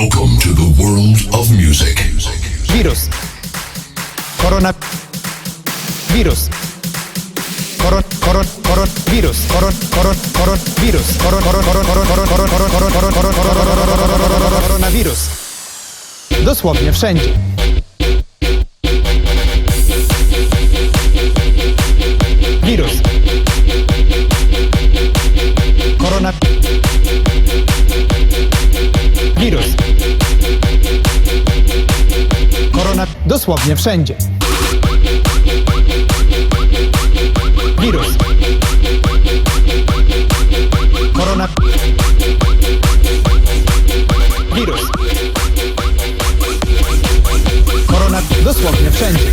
Welcome to the world of music. Wirus. Korona. Wirus. Koron, koron, koron, wirus. Koron, koron, koron, wirus. Koron, koron, koron, koron, koron, koron, koron, koron, koron, koron, koron, koronawirus. Dosłownie wszędzie. Wirus. Korona. Wirus. Dosłownie wszędzie. Wirus. Korona. Wirus. Korona dosłownie wszędzie.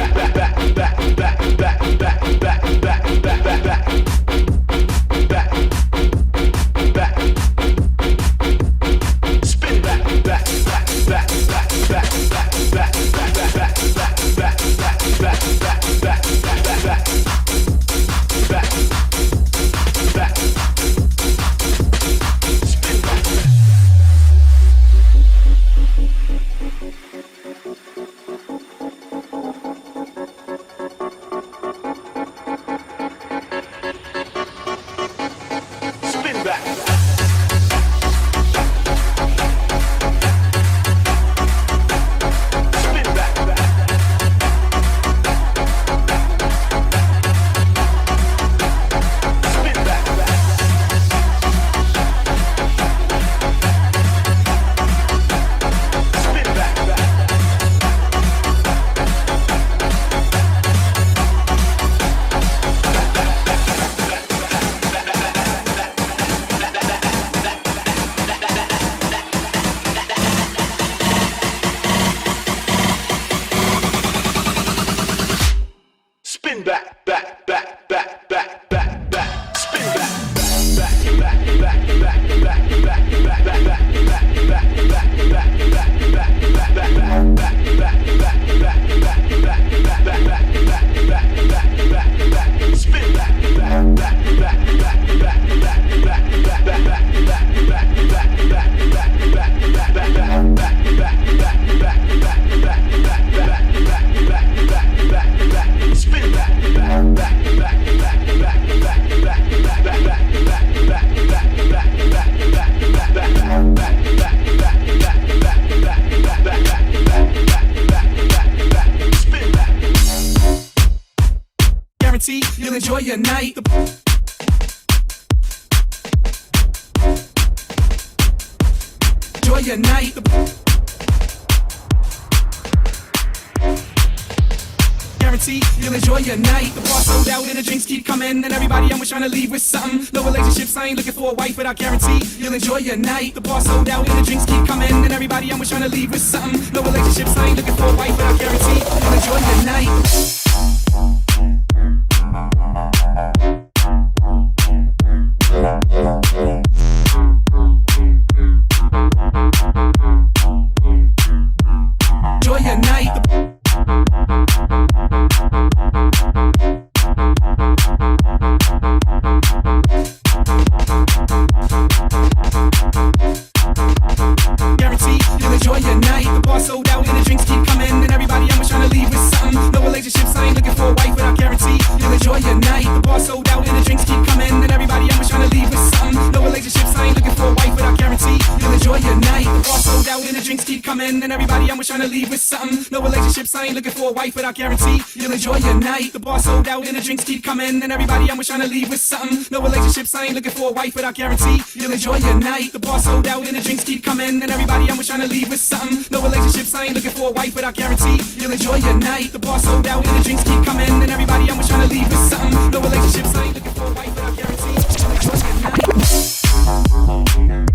Your night. Guarantee you'll enjoy your night. The bar sold out and the drinks keep coming, and everybody I'm trying to leave with something. No relationships, I ain't looking for a wife, but I guarantee you'll enjoy your night. The bar sold out and the drinks keep coming, and everybody I'm trying to leave with something. No relationships, I ain't looking for a wife, but I guarantee you'll enjoy your night. And the drinks keep coming, and everybody I'm trying to leave with something. No relationships, I ain't looking for a wife, but I guarantee you'll enjoy your night. The bar sold out and the drinks keep coming, and everybody I'm trying to leave with something. No relationships, I ain't looking for a wife, but I guarantee you'll enjoy your night. The bar sold out and the drinks keep coming, and everybody I'm trying to leave with something. No relationships, I ain't looking for a wife, but I guarantee you'll enjoy your night.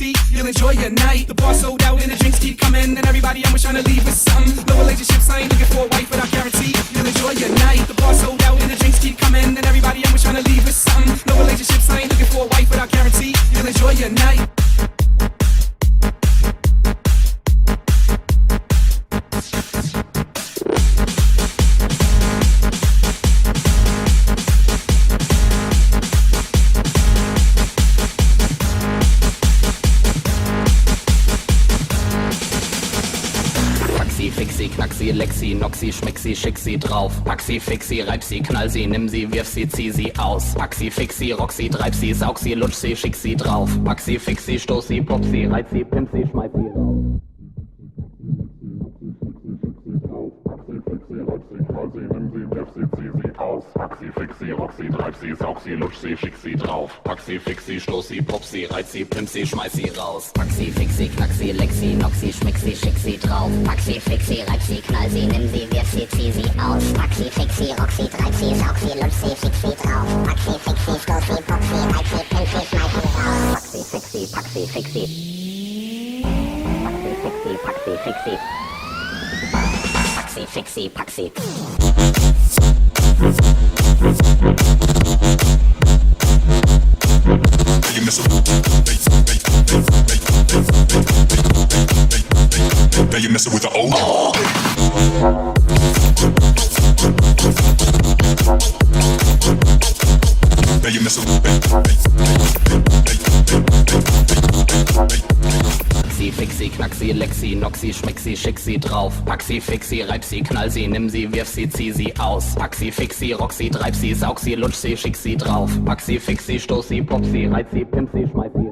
You'll enjoy your night. The bar sold out and the drinks keep coming, and everybody I'm trying to leave with something. No relationships, I ain't looking for a wife, but I guarantee you'll enjoy your night. The bar sold out and the drinks keep coming, and everybody I'm trying to leave with something. No relationships, I ain't looking for a wife, but I guarantee you'll enjoy your night. Knaxi, Lexi, Noxi, Schmexi, schick sie drauf. Maxi, Fixi, reib sie, knall sie, nimm sie, wirf sie, zieh sie aus. Maxi, Fixi, rock sie, treib sie, saug sie, lutsch sie, schick sie drauf. Maxi, Fixi, stoß sie, pop sie, reiz sie, pimp sie, schmeiß sie raus. raus. Maxi, Fixi, Roxi, Treibsi, Sauxi, Lutschsi, Schicksi drauf. Paxi, Fixi, Stoßi, Popsi, Reizsi, Pimsi, Schmeißi raus. Maxi, Fixi, Knaxi, Lexi, Noxi, Schmixi, Schicksi drauf. Maxi, Fixi, Reibsi, Knallsi, sie, zieh sie aus. Maxi, Fixi, Roxi, Treibsi, Sauxi, Lutschsi, Schicksi drauf. Maxi, Fixi, Stoßi, Popsi, Reizsi, Pimsi, Schmeißi raus. Maxi, Fixi, Paxi, Fixi. Maxi, Fixi, Paxi, Fixi. Paxi, Fixi, Paxi. Mess Now you messing with Fixi, Knaxi, Lexi, Noxi, Schmexi, schick sie drauf. Maxi, Fixi, reib sie, knall sie, nimm sie, wirf sie, zieh sie aus. Maxi, Fixi, sie, treib sie, saug sie, lutsch sie, schick sie drauf. Maxi, Fixi, stoß sie, pop sie, reiz sie, pimp sie, schmeiß sie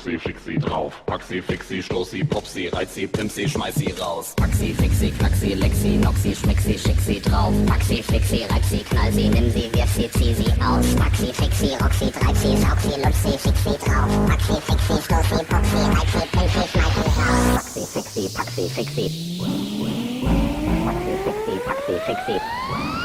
Pipsi, Fixi drauf. Paxi, Fixi, Stoßi, Popsi, Reizi, Pimpsi, Schmeißi raus. Paxi, Fixi, Knaxi, Lexi, Noxi, Schmixi, Schixi drauf. Paxi, Fixi, Reizi, Knallsi, sie, zieh sie aus. Paxi, Fixi, Roxi, Treibsi, Sauxi, Lutzi, Fixi drauf. Paxi, Fixi, Stoßi, Popsi, Reizi, Pimpsi, Schmeißi raus. Paxi, Fixi, Paxi, Fixi. Paxi, Fixi, Paxi, Fixi.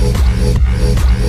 Oh, oh, oh, oh,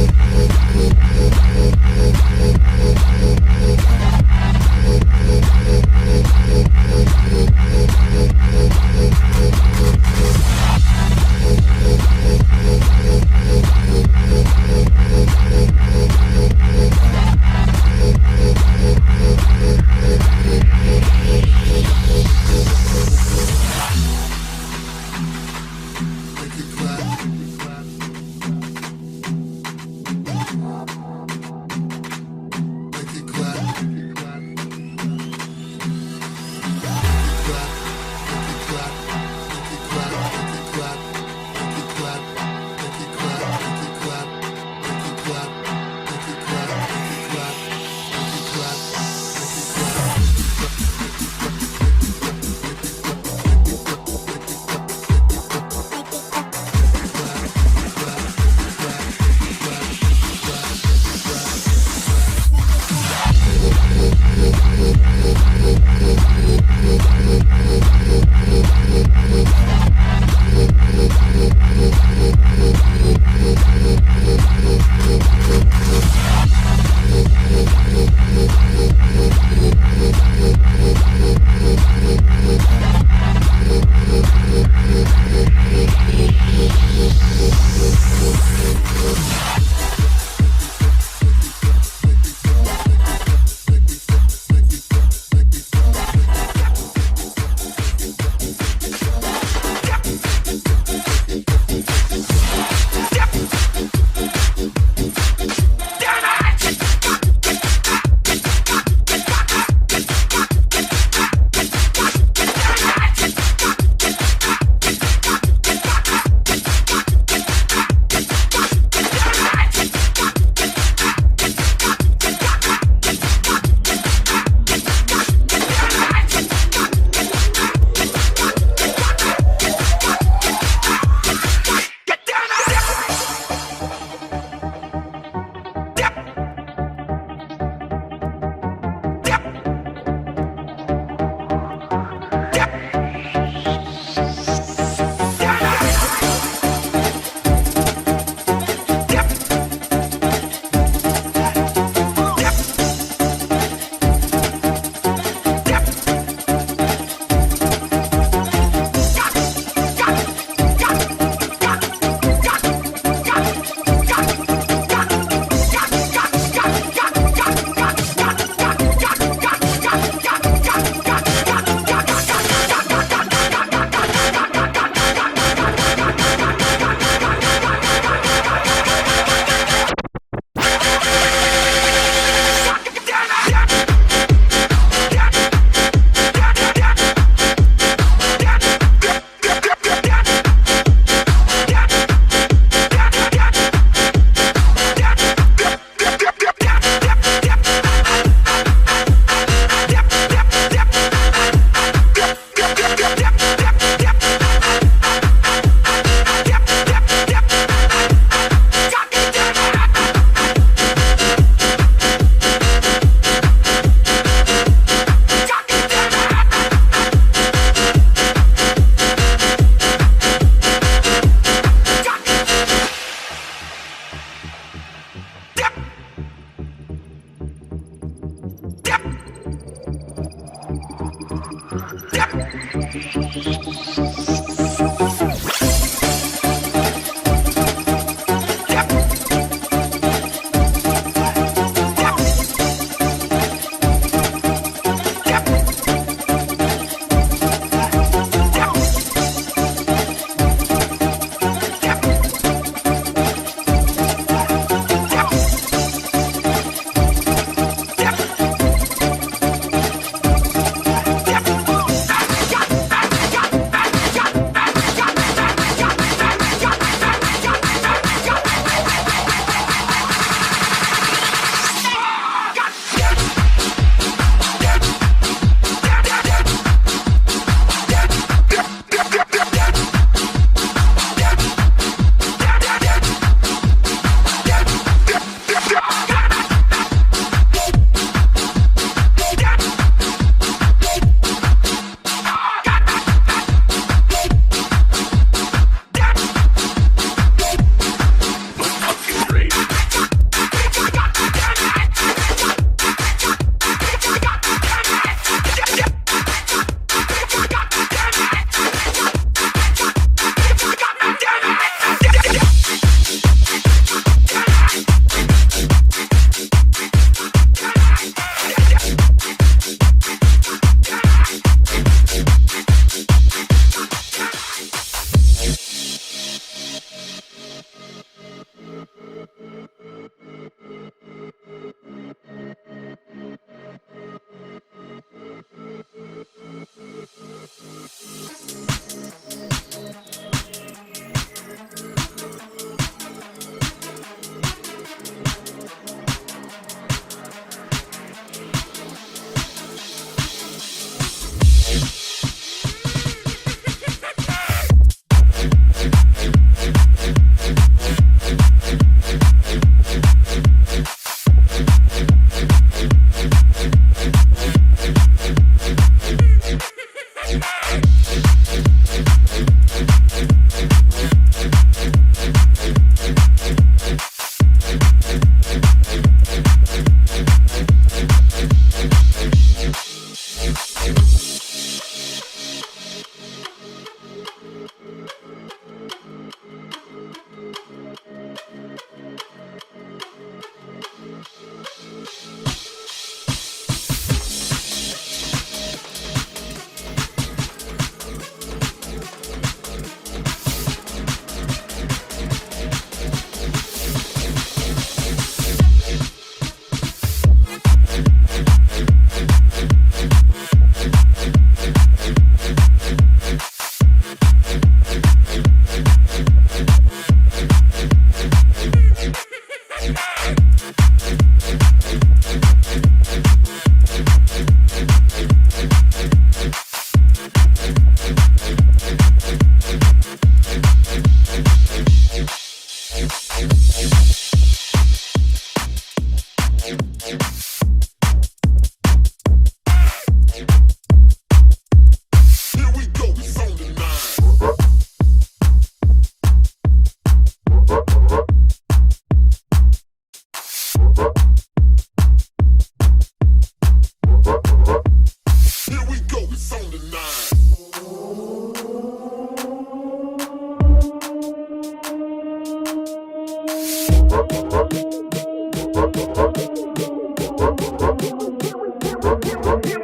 Rock.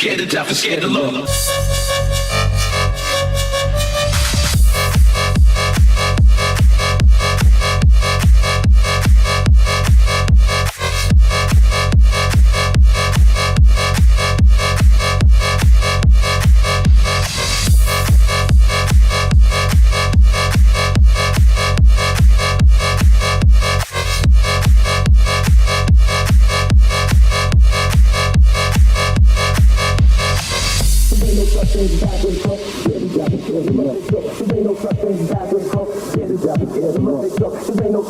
Scared to death and scared to love.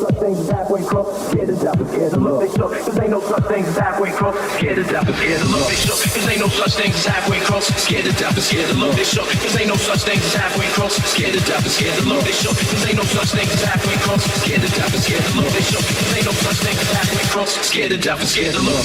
Such thing as halfway crooks. Scared to death scared to look. They shook. Cause ain't no such thing as halfway crooks. Scared to death scared to look. They shook. Cause ain't no such thing as halfway crooks. Scared to death scared to look. They shook. Cause ain't no such thing as halfway crooks. Scared to death scared to look. They shook. Cause ain't no such thing as halfway crooks. Scared to death scared to look. They shook. Cause ain't no such thing as halfway crooks. Scared to death scared to look.